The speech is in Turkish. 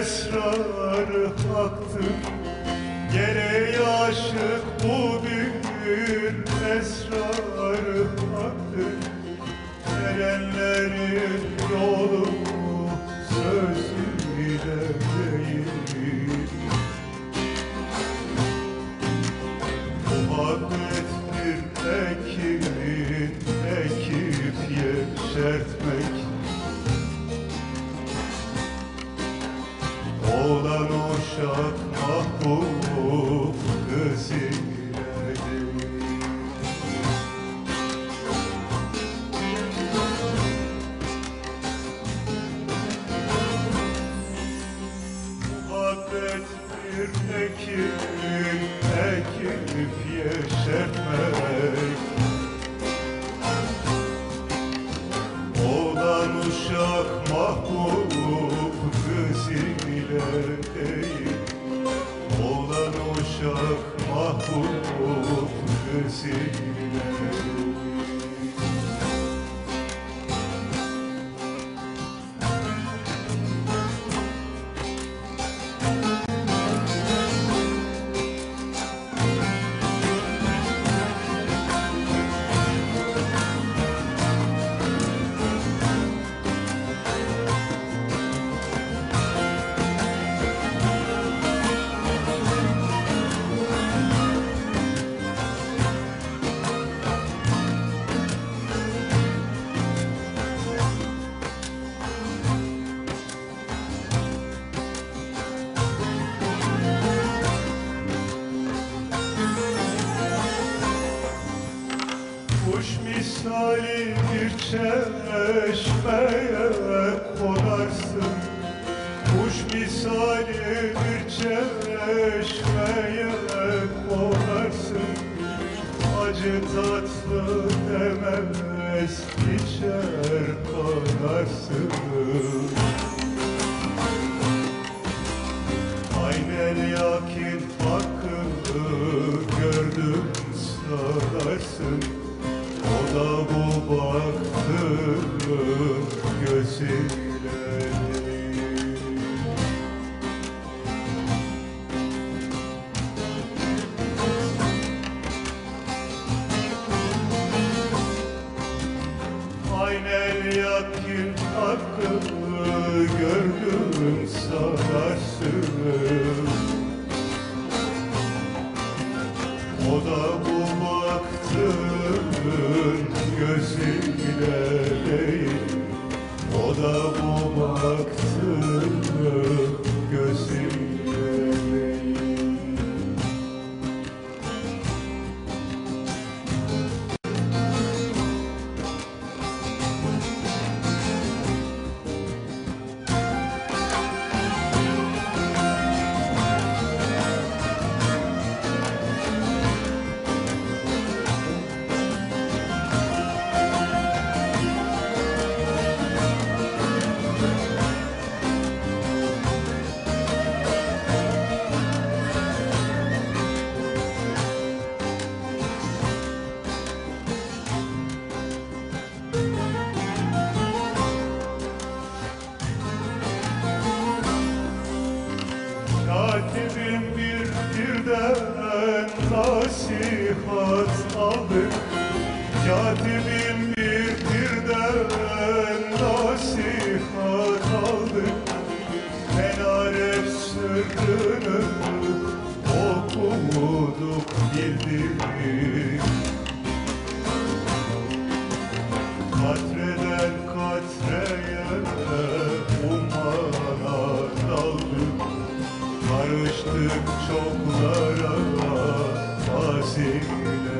esrarı haktır Nereye aşık bu bir esrarı haktır Erenlerin yolu sözüyle değil. Muhabbet bir ekin ekip yeşertmek ekip yeşertmek çeşmeye konarsın. Kuş misali bir çeşmeye konarsın. Acı tatlı demez içer kanarsın Aynen yakin hakkı gördüm sanarsın nasihat aldı. Katibim bir birden nasihat aldı. Menaret sırrını okuduk bildik Katreden katreye umana daldık Karıştık çoklara brasileira